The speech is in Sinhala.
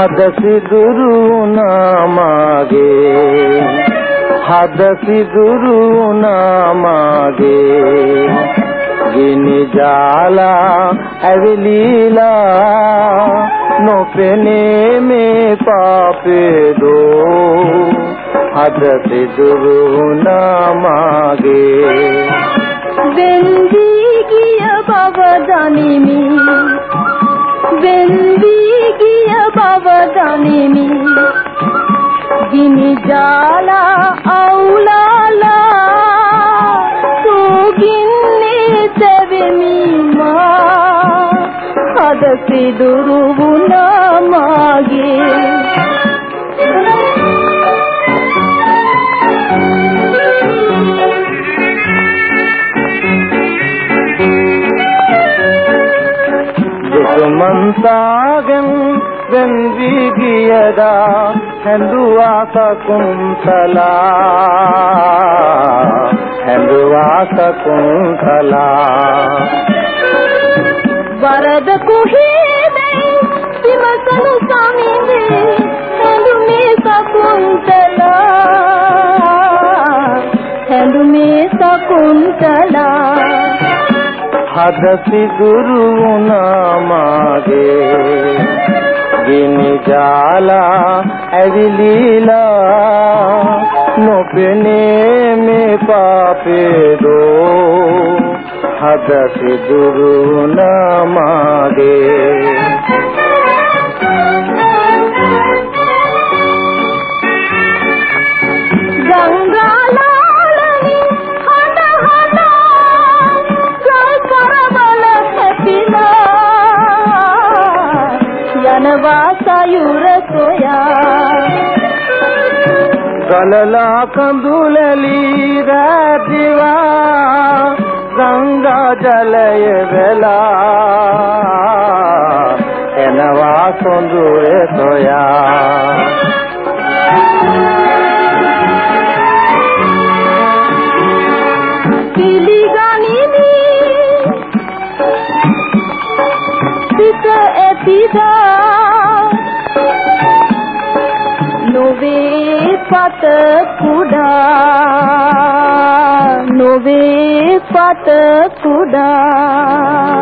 හද සිදුරු නාමගේ හද සිදුරු නාමගේ ගිනි ජාලා ඇවිලීලා නොපෙනේ මේ පාපේ දෝ හද සිදුරු නාමගේ වෙන්දී ගිය බව දනිමි. බව දනිමි. ගිනි ජාලා අවුලාලා සෝගින්නේ තෙවෙමි මා. හද සිදුරු වුණා මාගේ. දුමන්තාගෙන් වෙන් වී ගියදා හැඳුවා සකුන්තලා හැඳුවා සකුන්තලා වරද කුහේදයි විමසනු සමිඳේ හැඳුමේ සකුන්තලා හැඳුමේ සකුන්තලා හද සිදුරු වුණා මාගේ ගිනි ජාලා ඇවිලීලා නොපෙනේ මේ පාපේ දෝ. හද සිදුරු වුණා යනවා සයුර සොයා ගලලා කඳුලලි රැදිවා ගංගා ජලය වෙලා එනවා සොඳුරේ සොයා පත කුඩා නොවේ පත කුඩා.